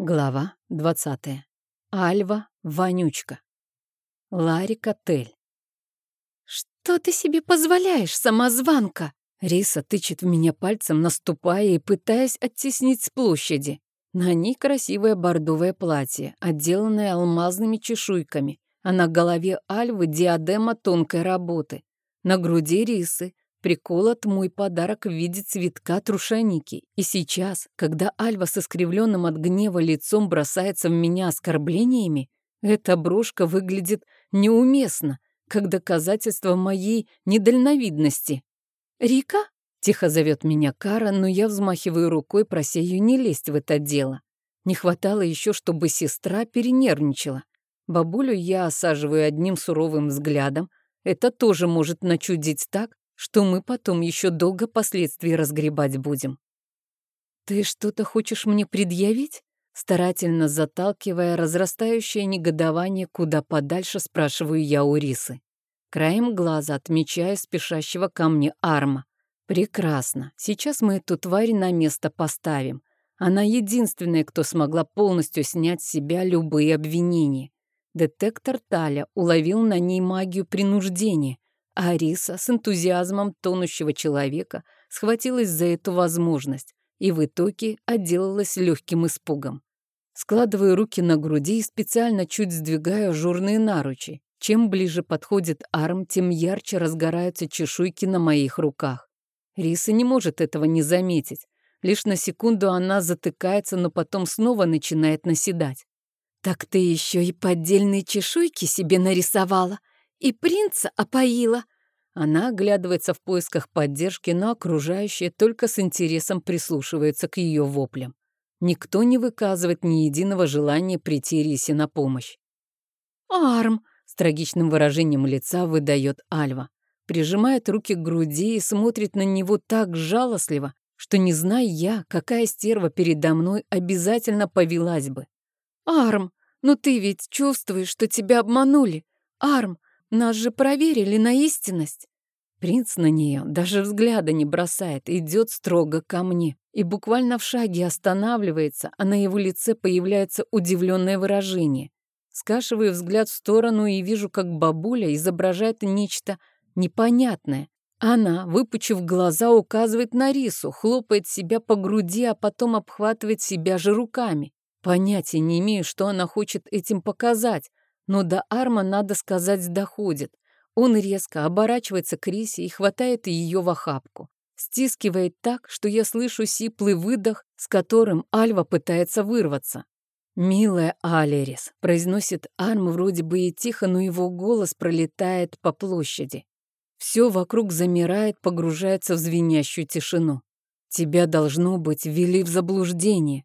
Глава 20. Альва Вонючка. Ларик Отель. «Что ты себе позволяешь, самозванка?» Риса тычет в меня пальцем, наступая и пытаясь оттеснить с площади. На ней красивое бордовое платье, отделанное алмазными чешуйками, а на голове Альвы диадема тонкой работы. На груди Рисы приколот мой подарок в виде цветка трушаники. И сейчас, когда Альва со искривленным от гнева лицом бросается в меня оскорблениями, эта брошка выглядит неуместно, как доказательство моей недальновидности. «Рика?» — тихо зовет меня Кара, но я взмахиваю рукой, прося ее не лезть в это дело. Не хватало еще, чтобы сестра перенервничала. Бабулю я осаживаю одним суровым взглядом. Это тоже может начудить так, что мы потом еще долго последствий разгребать будем. «Ты что-то хочешь мне предъявить?» Старательно заталкивая разрастающее негодование куда подальше, спрашиваю я у Рисы. Краем глаза отмечаю спешащего ко мне Арма. «Прекрасно. Сейчас мы эту тварь на место поставим. Она единственная, кто смогла полностью снять с себя любые обвинения. Детектор Таля уловил на ней магию принуждения, Ариса с энтузиазмом тонущего человека схватилась за эту возможность и в итоге отделалась легким испугом. Складываю руки на груди и специально чуть сдвигаю ажурные наручи. Чем ближе подходит арм, тем ярче разгораются чешуйки на моих руках. Риса не может этого не заметить. Лишь на секунду она затыкается, но потом снова начинает наседать. «Так ты еще и поддельные чешуйки себе нарисовала?» И принца опоила. Она оглядывается в поисках поддержки, но окружающие только с интересом прислушиваются к ее воплям. Никто не выказывает ни единого желания прийти Рисе на помощь. «Арм!» — с трагичным выражением лица выдает Альва. Прижимает руки к груди и смотрит на него так жалостливо, что, не зная я, какая стерва передо мной, обязательно повелась бы. «Арм, ну ты ведь чувствуешь, что тебя обманули. Арм, нас же проверили на истинность. Принц на нее даже взгляда не бросает, идет строго ко мне и буквально в шаге останавливается, а на его лице появляется удивленное выражение. Скашиваю взгляд в сторону и вижу, как бабуля изображает нечто непонятное. Она, выпучив глаза, указывает на рису, хлопает себя по груди, а потом обхватывает себя же руками. Понятия не имею, что она хочет этим показать, но до Арма, надо сказать, доходит. Он резко оборачивается к Рисе и хватает ее в охапку. Стискивает так, что я слышу сиплый выдох, с которым Альва пытается вырваться. «Милая Алерис», — произносит Арм вроде бы и тихо, но его голос пролетает по площади. Все вокруг замирает, погружается в звенящую тишину. Тебя, должно быть, ввели в заблуждение.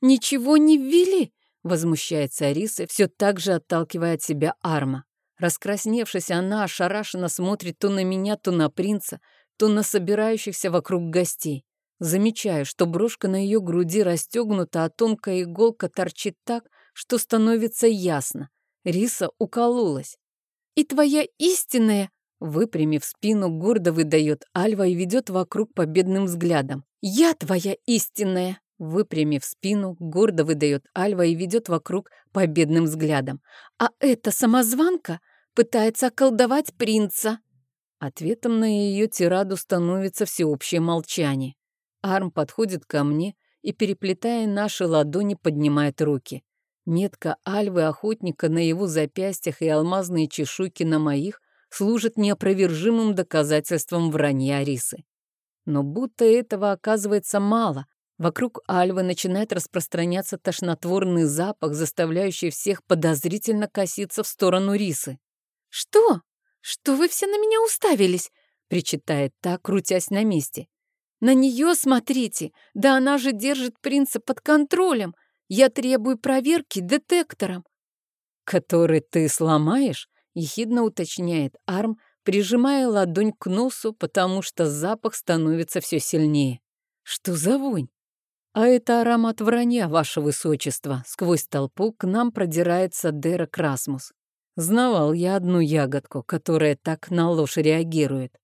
«Ничего не ввели!» Возмущается Ариса, все так же отталкивая от себя Арма. Раскрасневшись, она ошарашенно смотрит то на меня, то на принца, то на собирающихся вокруг гостей. Замечаю, что брошка на ее груди расстегнута, а тонкая иголка торчит так, что становится ясно. Риса укололась. «И твоя истинная...» Выпрямив спину, гордо выдает Альва и ведет вокруг победным взглядом. «Я твоя истинная!» Выпрямив спину, гордо выдает Альва и ведет вокруг победным взглядом. «А эта самозванка пытается околдовать принца!» Ответом на ее тираду становится всеобщее молчание. Арм подходит ко мне и, переплетая наши ладони, поднимает руки. Метка Альвы охотника на его запястьях и алмазные чешуйки на моих служат неопровержимым доказательством вранья Арисы. Но будто этого оказывается мало, Вокруг Альвы начинает распространяться тошнотворный запах, заставляющий всех подозрительно коситься в сторону Рисы. «Что? Что вы все на меня уставились?» — причитает та, крутясь на месте. «На нее смотрите! Да она же держит принца под контролем! Я требую проверки детектором!» «Который ты сломаешь?» — ехидно уточняет Арм, прижимая ладонь к носу, потому что запах становится все сильнее. «Что за вонь?» «А это аромат вранья, ваше высочество!» Сквозь толпу к нам продирается Дерек Расмус. Знавал я одну ягодку, которая так на ложь реагирует.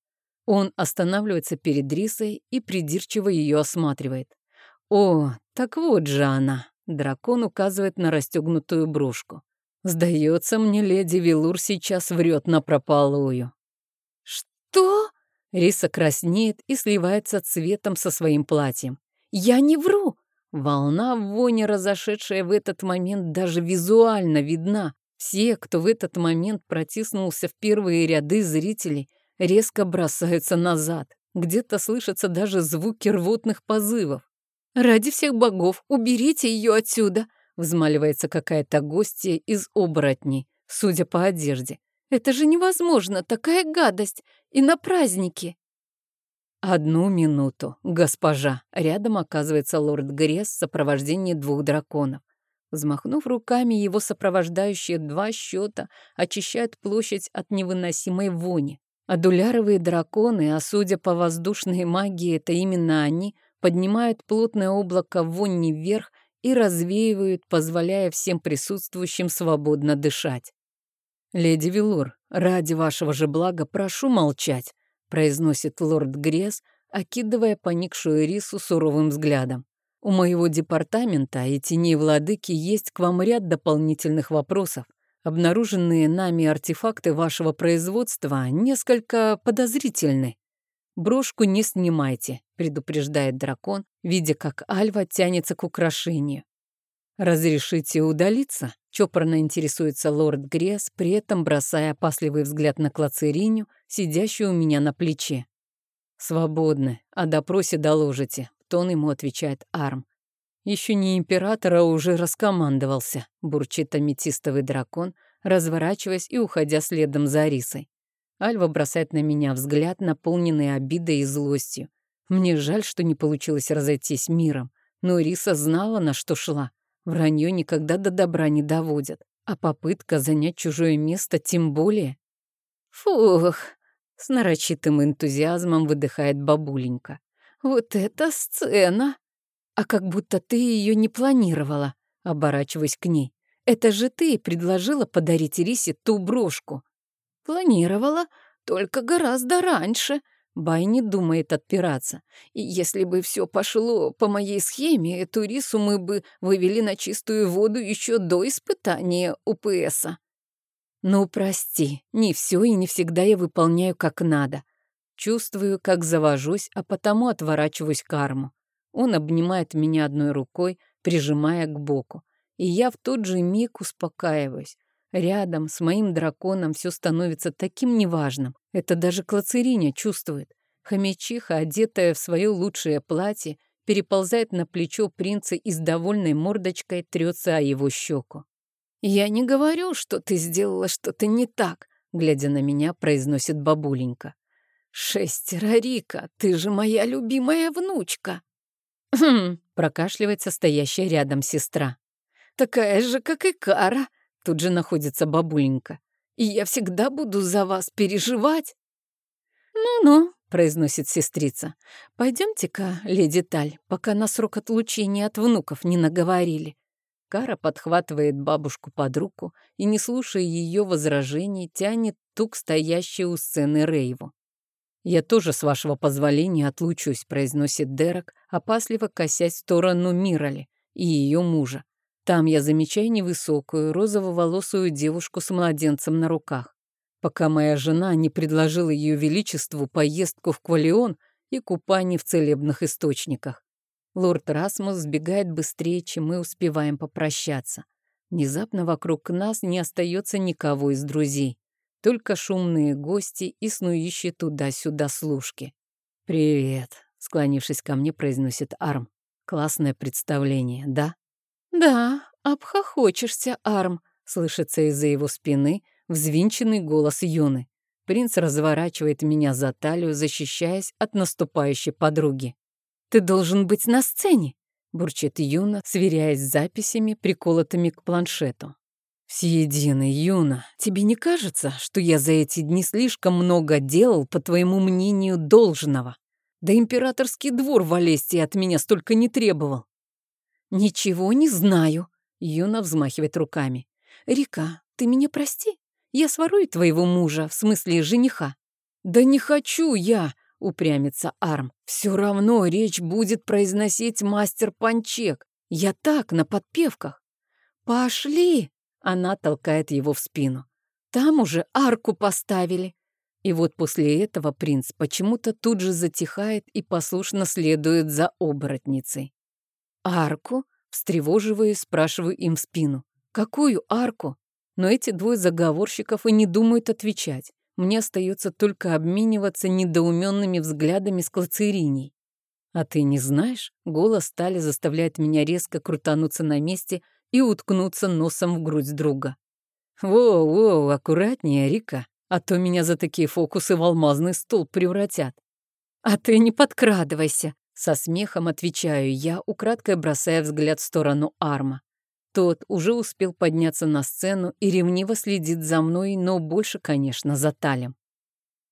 Он останавливается перед Рисой и придирчиво ее осматривает. «О, так вот же она!» Дракон указывает на расстегнутую брошку. Сдается мне, леди Вилур сейчас врет напропалую. «Что?» Риса краснеет и сливается цветом со своим платьем. «Я не вру!» Волна вони, разошедшая в этот момент, даже визуально видна. Все, кто в этот момент протиснулся в первые ряды зрителей, резко бросаются назад. Где-то слышатся даже звуки рвотных позывов. «Ради всех богов, уберите ее отсюда!» взмаливается какая-то гостья из оборотней, судя по одежде. «Это же невозможно, такая гадость! И на празднике!» «Одну минуту, госпожа!» Рядом оказывается лорд Гресс в сопровождении двух драконов. Взмахнув руками, его сопровождающие два счета очищают площадь от невыносимой вони. Адуляровые драконы, а судя по воздушной магии, это именно они, поднимают плотное облако вони вверх и развеивают, позволяя всем присутствующим свободно дышать. «Леди Вилур, ради вашего же блага прошу молчать», произносит лорд Гресс, окидывая поникшую рису суровым взглядом. У моего департамента и теней владыки есть к вам ряд дополнительных вопросов. Обнаруженные нами артефакты вашего производства несколько подозрительны. Брошку не снимайте, предупреждает дракон, видя, как Альва тянется к украшению. «Разрешите удалиться?» — чопорно интересуется лорд Гресс, при этом бросая опасливый взгляд на Клацериню, сидящую у меня на плече. «Свободны, о допросе доложите тон ему отвечает Арм. Еще не император, а уже раскомандовался, бурчит аметистовый дракон, разворачиваясь и уходя следом за Арисой. Альва бросает на меня взгляд, наполненный обидой и злостью. Мне жаль, что не получилось разойтись миром, но Риса знала, на что шла. Вранье никогда до добра не доводят, а попытка занять чужое место тем более. Фух, с нарочитым энтузиазмом выдыхает бабуленька. Вот это сцена! А как будто ты ее не планировала, оборачиваясь к ней. Это же ты предложила подарить Рисе ту брошку. Планировала, только гораздо раньше. Бай не думает отпираться. И если бы все пошло по моей схеме, эту рису мы бы вывели на чистую воду еще до испытания УПСа. Ну, прости, не все и не всегда я выполняю как надо. Чувствую, как завожусь, а потому отворачиваюсь к арму. Он обнимает меня одной рукой, прижимая к боку. И я в тот же миг успокаиваюсь. Рядом с моим драконом все становится таким неважным. Это даже Клацериня чувствует. Хомячиха, одетая в свое лучшее платье, переползает на плечо принца и с довольной мордочкой трется о его щеку. «Я не говорю, что ты сделала что-то не так», глядя на меня, произносит бабуленька. «Шестеро, Рика, ты же моя любимая внучка!» «Хм!» — прокашливается стоящая рядом сестра. «Такая же, как и Кара!» — тут же находится бабуленька. «И я всегда буду за вас переживать!» «Ну-ну!» — произносит сестрица. «Пойдемте-ка, леди Таль, пока на срок отлучения от внуков не наговорили». Кара подхватывает бабушку под руку и, не слушая ее возражений, тянет тук стоящий у сцены Рейву. «Я тоже, с вашего позволения, отлучусь», — произносит Дерек, опасливо косясь в сторону Мирали и ее мужа. Там я замечаю невысокую, розово-волосую девушку с младенцем на руках. Пока моя жена не предложила ее величеству поездку в Квалион и купание в целебных источниках. Лорд Расмус сбегает быстрее, чем мы успеваем попрощаться. Внезапно вокруг нас не остается никого из друзей только шумные гости и снующие туда-сюда служки. «Привет», — склонившись ко мне, произносит Арм. «Классное представление, да?» «Да, обхохочешься, Арм», — слышится из-за его спины взвинченный голос Юны. Принц разворачивает меня за талию, защищаясь от наступающей подруги. «Ты должен быть на сцене», — бурчит Юна, сверяясь с записями, приколотыми к планшету. «Всеединый, Юна, тебе не кажется, что я за эти дни слишком много делал, по твоему мнению, должного? Да императорский двор в Олесте от меня столько не требовал». «Ничего не знаю», — Юна взмахивает руками. «Рика, ты меня прости? Я сворую твоего мужа, в смысле жениха». «Да не хочу я», — упрямится Арм. «Все равно речь будет произносить мастер Панчек. Я так, на подпевках. Пошли! Она толкает его в спину. Там уже арку поставили. И вот после этого принц почему-то тут же затихает и послушно следует за оборотницей. «Арку?» — встревоживаю и спрашиваю им в спину. «Какую арку?» Но эти двое заговорщиков и не думают отвечать. Мне остается только обмениваться недоуменными взглядами с клацериней. «А ты не знаешь?» — голос Тали заставляет меня резко крутануться на месте и уткнуться носом в грудь друга. «Воу-воу, аккуратнее, Рика, а то меня за такие фокусы в алмазный стол превратят». «А ты не подкрадывайся», — со смехом отвечаю я, украдкой бросая взгляд в сторону Арма. Тот уже успел подняться на сцену и ревниво следит за мной, но больше, конечно, за Талем.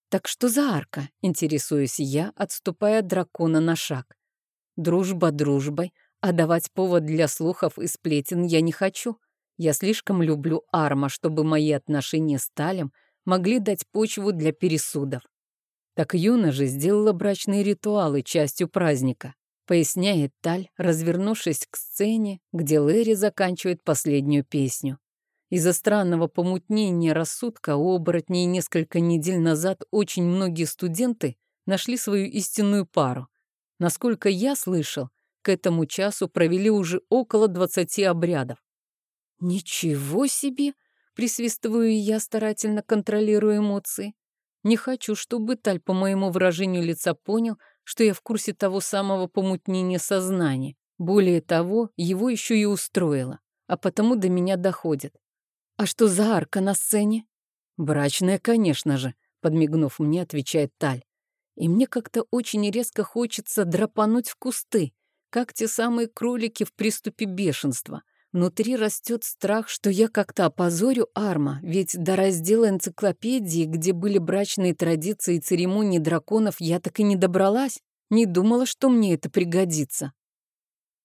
«Так что за арка?» — интересуюсь я, отступая от дракона на шаг. «Дружба дружбой, а давать повод для слухов и сплетен я не хочу. Я слишком люблю Арма, чтобы мои отношения с Талем могли дать почву для пересудов. Так Юна же сделала брачные ритуалы частью праздника, поясняет Таль, развернувшись к сцене, где Лэри заканчивает последнюю песню. Из-за странного помутнения рассудка у оборотней несколько недель назад очень многие студенты нашли свою истинную пару. Насколько я слышал, к этому часу провели уже около двадцати обрядов. «Ничего себе!» — присвистываю я, старательно контролируя эмоции. Не хочу, чтобы Таль по моему выражению лица понял, что я в курсе того самого помутнения сознания. Более того, его еще и устроило, а потому до меня доходит. «А что за арка на сцене?» «Брачная, конечно же», — подмигнув мне, отвечает Таль. И мне как-то очень резко хочется драпануть в кусты, как те самые кролики в приступе бешенства — Внутри растет страх, что я как-то опозорю Арма, ведь до раздела энциклопедии, где были брачные традиции и церемонии драконов, я так и не добралась. Не думала, что мне это пригодится.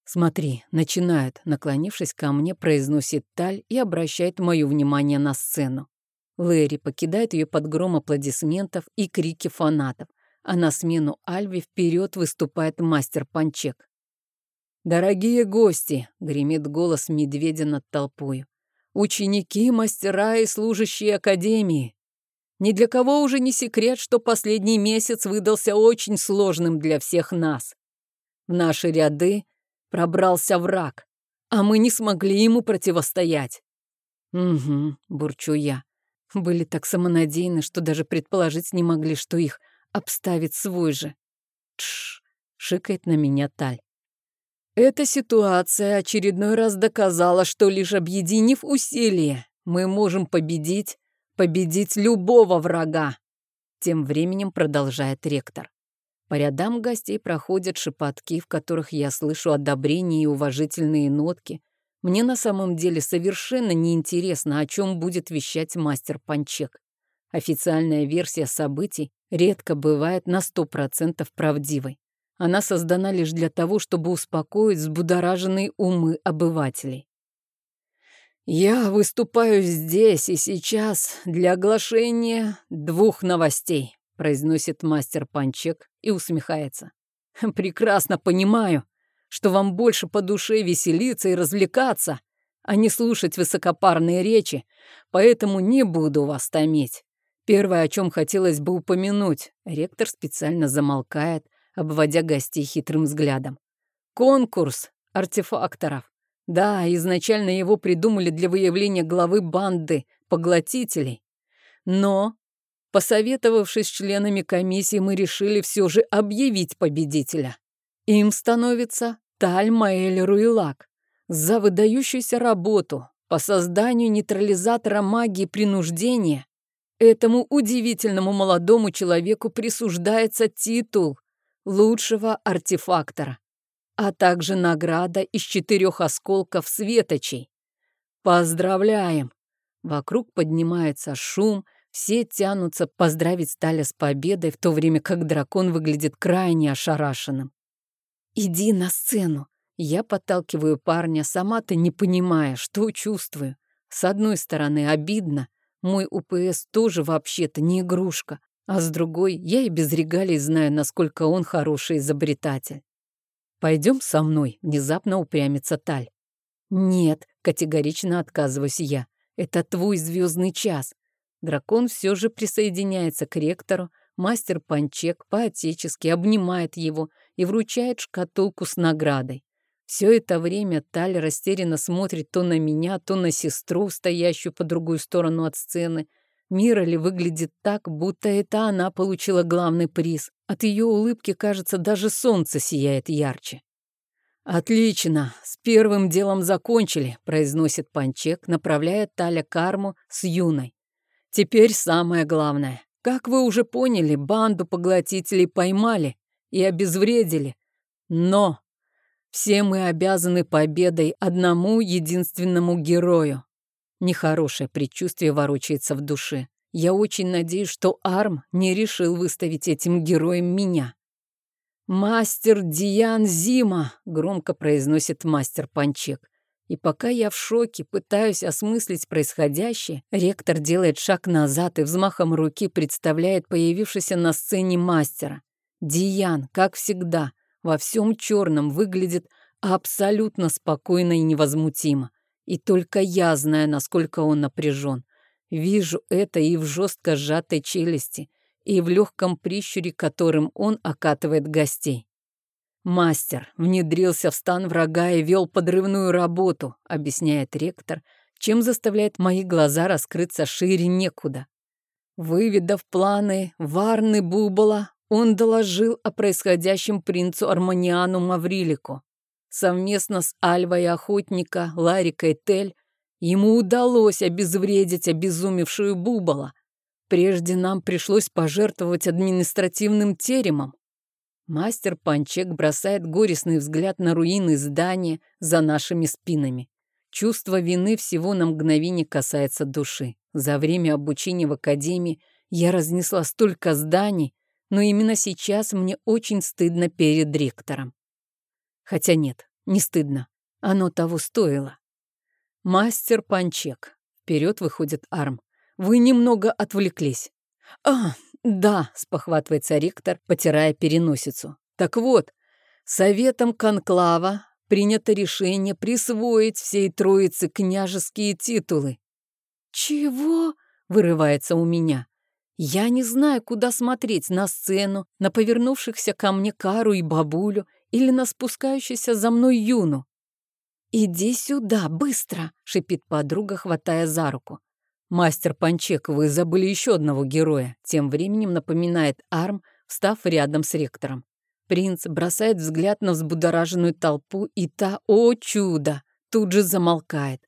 «Смотри, начинают», — наклонившись ко мне, произносит Таль и обращает мое внимание на сцену. Лэри покидает ее под гром аплодисментов и крики фанатов, а на смену Альве вперед выступает мастер Панчек. «Дорогие гости!» — гремит голос медведя над толпой. «Ученики, мастера и служащие академии! Ни для кого уже не секрет, что последний месяц выдался очень сложным для всех нас. В наши ряды пробрался враг, а мы не смогли ему противостоять». «Угу», — бурчу я. Были так самонадеяны, что даже предположить не могли, что их обставит свой же. «Тш!» — шикает на меня Таль. Эта ситуация очередной раз доказала, что лишь объединив усилия, мы можем победить, победить любого врага. Тем временем продолжает ректор. По рядам гостей проходят шепотки, в которых я слышу одобрение и уважительные нотки. Мне на самом деле совершенно неинтересно, о чем будет вещать мастер Панчек. Официальная версия событий редко бывает на сто процентов правдивой. Она создана лишь для того, чтобы успокоить взбудораженные умы обывателей. «Я выступаю здесь и сейчас для оглашения двух новостей», произносит мастер Панчек и усмехается. «Прекрасно понимаю, что вам больше по душе веселиться и развлекаться, а не слушать высокопарные речи, поэтому не буду вас томить. Первое, о чем хотелось бы упомянуть, ректор специально замолкает, обводя гостей хитрым взглядом. «Конкурс артефакторов. Да, изначально его придумали для выявления главы банды поглотителей. Но, посоветовавшись с членами комиссии, мы решили все же объявить победителя. Им становится Таль Маэль Руилак за выдающуюся работу по созданию нейтрализатора магии принуждения. Этому удивительному молодому человеку присуждается титул лучшего артефактора, а также награда из четырех осколков светочей. Поздравляем! Вокруг поднимается шум, все тянутся поздравить Сталя с победой, в то время как дракон выглядит крайне ошарашенным. «Иди на сцену!» Я подталкиваю парня, сама-то не понимая, что чувствую. С одной стороны, обидно. Мой УПС тоже вообще-то не игрушка. А с другой, я и без регалий знаю, насколько он хороший изобретатель. «Пойдем со мной», — внезапно упрямится Таль. «Нет», — категорично отказываюсь я. «Это твой звездный час». Дракон все же присоединяется к ректору, мастер Панчек по-отечески обнимает его и вручает шкатулку с наградой. Все это время Таль растерянно смотрит то на меня, то на сестру, стоящую по другую сторону от сцены. Мира ли выглядит так, будто это она получила главный приз. От ее улыбки, кажется, даже солнце сияет ярче. «Отлично, с первым делом закончили», — произносит Панчек, направляя Таля карму с Юной. «Теперь самое главное. Как вы уже поняли, банду поглотителей поймали и обезвредили. Но все мы обязаны победой одному единственному герою. Нехорошее предчувствие ворочается в душе. Я очень надеюсь, что Арм не решил выставить этим героем меня. «Мастер Диан Зима!» — громко произносит мастер Панчек. И пока я в шоке пытаюсь осмыслить происходящее, ректор делает шаг назад и взмахом руки представляет появившийся на сцене мастера. Диан, как всегда, во всем черном выглядит абсолютно спокойно и невозмутимо. И только я знаю, насколько он напряжен. Вижу это и в жестко сжатой челюсти, и в легком прищуре, которым он окатывает гостей. «Мастер внедрился в стан врага и вел подрывную работу», объясняет ректор, чем заставляет мои глаза раскрыться шире некуда. Выведав планы Варны Бубала, он доложил о происходящем принцу Арманиану Маврилику. Совместно с Альвой охотника Ларикой Тель ему удалось обезвредить обезумевшую Бубала. Прежде нам пришлось пожертвовать административным теремом. Мастер Панчек бросает горестный взгляд на руины здания за нашими спинами. Чувство вины всего на мгновение касается души. За время обучения в академии я разнесла столько зданий, но именно сейчас мне очень стыдно перед ректором. Хотя нет, не стыдно. Оно того стоило. Мастер Панчек. Вперед выходит Арм. Вы немного отвлеклись. А, да, спохватывается ректор, потирая переносицу. Так вот, советом конклава принято решение присвоить всей троице княжеские титулы. Чего? Вырывается у меня. Я не знаю, куда смотреть, на сцену, на повернувшихся ко мне Кару и бабулю или на спускающуюся за мной Юну. «Иди сюда, быстро!» — шипит подруга, хватая за руку. «Мастер Панчек, вы забыли еще одного героя», — тем временем напоминает Арм, встав рядом с ректором. Принц бросает взгляд на взбудораженную толпу, и та, о чудо, тут же замолкает.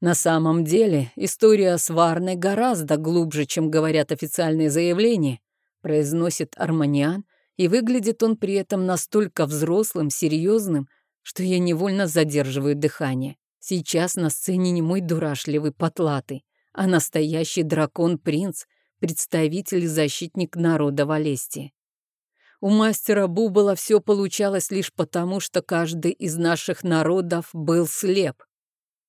На самом деле, история с Варной гораздо глубже, чем говорят официальные заявления, произносит Арманиан, и выглядит он при этом настолько взрослым, серьезным, что я невольно задерживаю дыхание. Сейчас на сцене не мой дурашливый потлатый, а настоящий дракон-принц, представитель и защитник народа Валестии. У мастера Бубала все получалось лишь потому, что каждый из наших народов был слеп.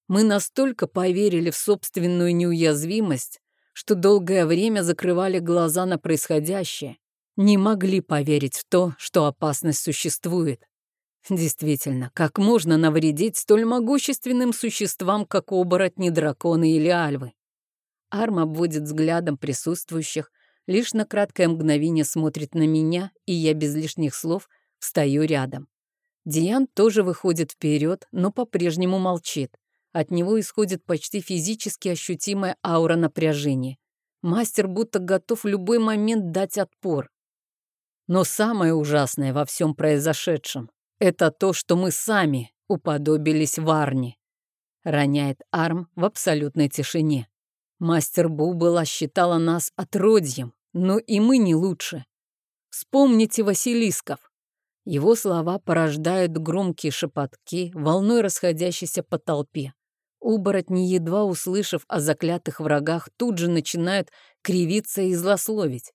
Мы настолько поверили в собственную неуязвимость, что долгое время закрывали глаза на происходящее, не могли поверить в то, что опасность существует. Действительно, как можно навредить столь могущественным существам, как оборотни, драконы или альвы? Арм обводит взглядом присутствующих, лишь на краткое мгновение смотрит на меня, и я без лишних слов встаю рядом. Диан тоже выходит вперед, но по-прежнему молчит. От него исходит почти физически ощутимая аура напряжения. Мастер будто готов в любой момент дать отпор. Но самое ужасное во всем произошедшем — это то, что мы сами уподобились Варне. Роняет Арм в абсолютной тишине. Мастер Бубала считала нас отродьем, но и мы не лучше. Вспомните Василисков. Его слова порождают громкие шепотки, волной расходящейся по толпе. Оборотни, едва услышав о заклятых врагах, тут же начинают кривиться и злословить.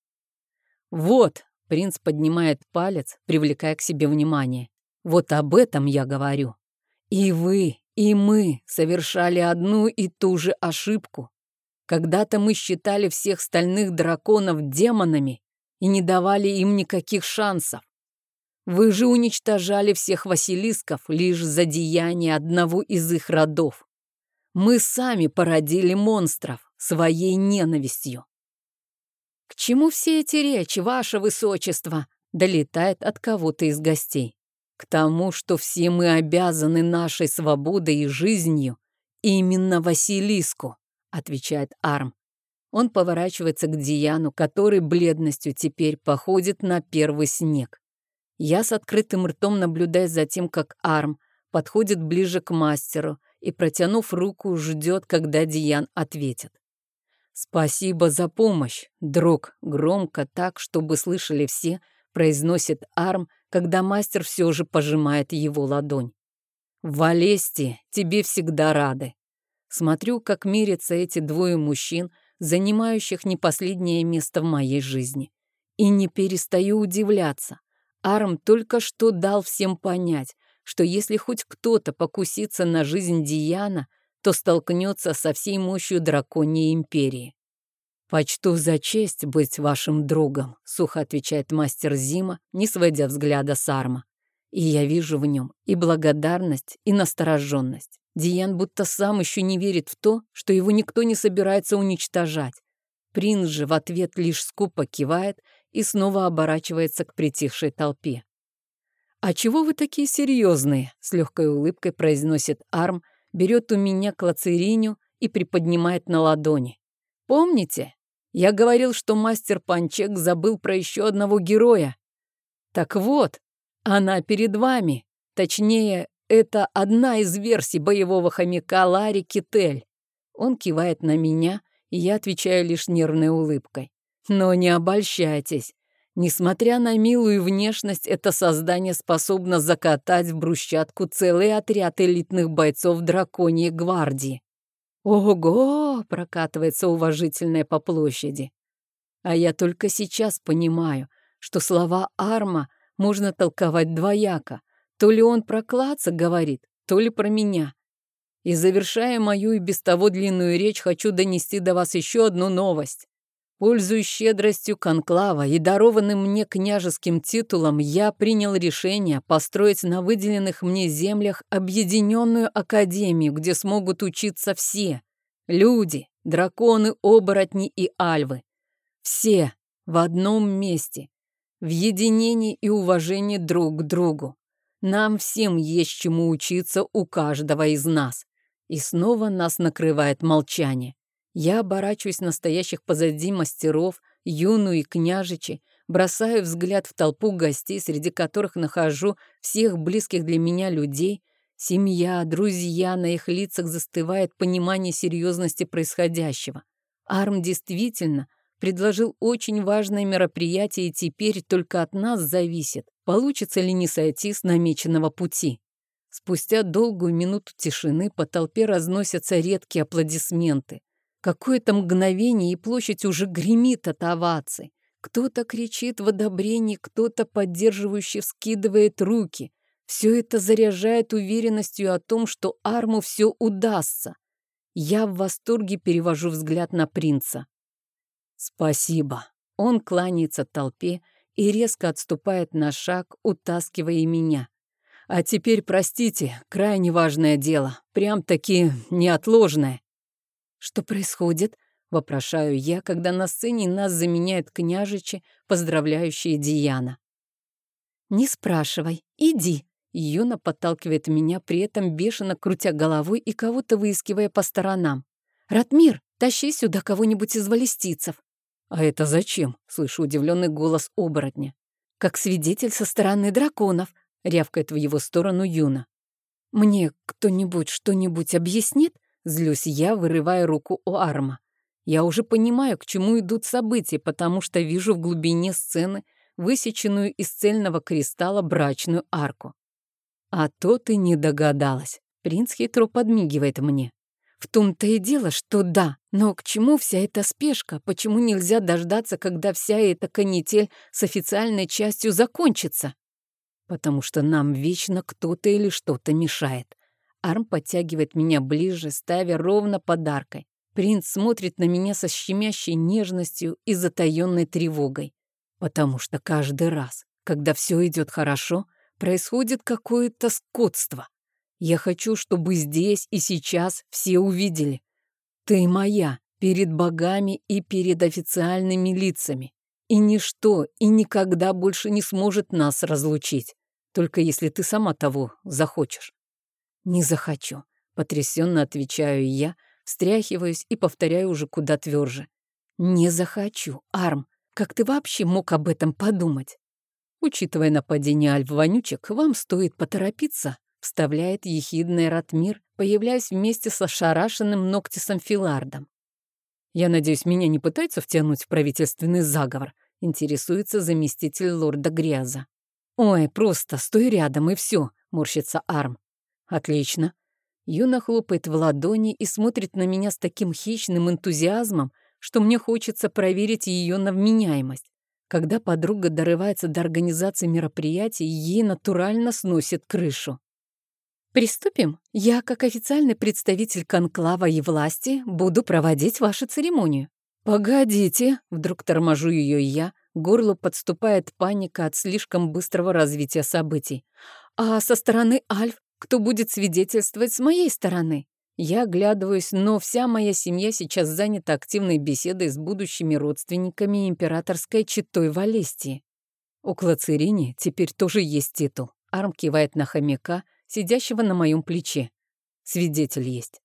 «Вот!» — принц поднимает палец, привлекая к себе внимание. «Вот об этом я говорю. И вы, и мы совершали одну и ту же ошибку. Когда-то мы считали всех стальных драконов демонами и не давали им никаких шансов. Вы же уничтожали всех Василисков лишь за деяние одного из их родов. Мы сами породили монстров своей ненавистью. «К чему все эти речи, ваше высочество?» долетает от кого-то из гостей. «К тому, что все мы обязаны нашей свободой и жизнью именно Василиску», отвечает Арм. Он поворачивается к Диану, который бледностью теперь походит на первый снег. Я с открытым ртом наблюдаю за тем, как Арм подходит ближе к мастеру и, протянув руку, ждет, когда Диан ответит. «Спасибо за помощь, друг!» Громко так, чтобы слышали все, произносит Арм, когда мастер все же пожимает его ладонь. «В Алесте тебе всегда рады!» Смотрю, как мирятся эти двое мужчин, занимающих не последнее место в моей жизни. И не перестаю удивляться. Арм только что дал всем понять, что если хоть кто-то покусится на жизнь Диана — то столкнется со всей мощью драконьей империи. «Почту за честь быть вашим другом», — сухо отвечает мастер Зима, не сводя взгляда с Арма. И я вижу в нем и благодарность, и настороженность. Диан будто сам еще не верит в то, что его никто не собирается уничтожать. Принц же в ответ лишь скупо кивает и снова оборачивается к притихшей толпе. «А чего вы такие серьезные?» — с легкой улыбкой произносит Арм, берет у меня клацериню и приподнимает на ладони. «Помните? Я говорил, что мастер Панчек забыл про еще одного героя. Так вот, она перед вами. Точнее, это одна из версий боевого хомяка Ларри Китель. Он кивает на меня, и я отвечаю лишь нервной улыбкой. Но не обольщайтесь. Несмотря на милую внешность, это создание способно закатать в брусчатку целый отряд элитных бойцов драконьей гвардии. «Ого!» — прокатывается уважительное по площади. А я только сейчас понимаю, что слова Арма можно толковать двояко. То ли он про Клаца говорит, то ли про меня. И завершая мою и без того длинную речь, хочу донести до вас еще одну новость. Пользуясь щедростью конклава и дарованным мне княжеским титулом, я принял решение построить на выделенных мне землях объединенную академию, где смогут учиться все — люди, драконы, оборотни и альвы. Все в одном месте, в единении и уважении друг к другу. Нам всем есть чему учиться у каждого из нас. И снова нас накрывает молчание. Я оборачиваюсь настоящих позади мастеров, юну и княжичи, бросаю взгляд в толпу гостей, среди которых нахожу всех близких для меня людей. Семья, друзья, на их лицах застывает понимание серьезности происходящего. Арм действительно предложил очень важное мероприятие, и теперь только от нас зависит, получится ли не сойти с намеченного пути. Спустя долгую минуту тишины по толпе разносятся редкие аплодисменты. Какое-то мгновение, и площадь уже гремит от оваций. Кто-то кричит в одобрении, кто-то поддерживающе вскидывает руки. Все это заряжает уверенностью о том, что Арму все удастся. Я в восторге перевожу взгляд на принца. «Спасибо». Он кланяется толпе и резко отступает на шаг, утаскивая меня. «А теперь, простите, крайне важное дело, прям-таки неотложное». «Что происходит?» — вопрошаю я, когда на сцене нас заменяет княжичи, поздравляющие Диана. «Не спрашивай, иди!» Юна подталкивает меня, при этом бешено крутя головой и кого-то выискивая по сторонам. «Ратмир, тащи сюда кого-нибудь из валестицев!» «А это зачем?» — слышу удивленный голос оборотня. «Как свидетель со стороны драконов!» — рявкает в его сторону Юна. «Мне кто-нибудь что-нибудь объяснит?» Злюсь я, вырывая руку у Арма. Я уже понимаю, к чему идут события, потому что вижу в глубине сцены высеченную из цельного кристалла брачную арку. А то ты не догадалась. Принц хитро подмигивает мне. В том-то и дело, что да, но к чему вся эта спешка? Почему нельзя дождаться, когда вся эта канитель с официальной частью закончится? Потому что нам вечно кто-то или что-то мешает. Арм подтягивает меня ближе, ставя ровно подаркой. Принц смотрит на меня со щемящей нежностью и затаённой тревогой. Потому что каждый раз, Когда все идет хорошо, происходит какое-то скотство. Я хочу, чтобы здесь и сейчас все увидели. Ты моя перед богами и перед официальными лицами. И ничто и никогда больше не сможет нас разлучить. Только если ты сама того захочешь. Не захочу. Потрясенно отвечаю я, встряхиваюсь и повторяю уже куда тверже. Не захочу, Арм. Как ты вообще мог об этом подумать? Учитывая нападение альф-вонючек, вам стоит поторопиться, вставляет ехидный Ратмир, появляясь вместе со шарашенным Ноктисом Филардом. Я надеюсь, меня не пытаются втянуть в правительственный заговор, интересуется заместитель лорда Гряза. Ой, просто стой рядом и все, морщится Арм. Отлично. Юна хлопает в ладони и смотрит на меня с таким хищным энтузиазмом, что мне хочется проверить ее на вменяемость. Когда подруга дорывается до организации мероприятий, ей натурально сносит крышу. «Приступим. Я, как официальный представитель конклава и власти, буду проводить вашу церемонию». «Погодите», — вдруг торможу ее я, горло подступает паника от слишком быстрого развития событий. «А со стороны Альф кто будет свидетельствовать с моей стороны?» Я оглядываюсь, но вся моя семья сейчас занята активной беседой с будущими родственниками императорской читой Валестии. У Клацерини теперь тоже есть титул. Арм кивает на хомяка, сидящего на моем плече. Свидетель есть.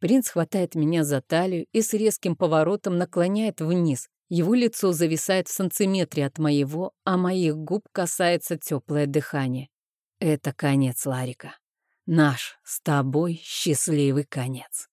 Принц хватает меня за талию и с резким поворотом наклоняет вниз. Его лицо зависает в сантиметре от моего, а моих губ касается теплое дыхание. Это конец Ларика. Наш с тобой счастливый конец.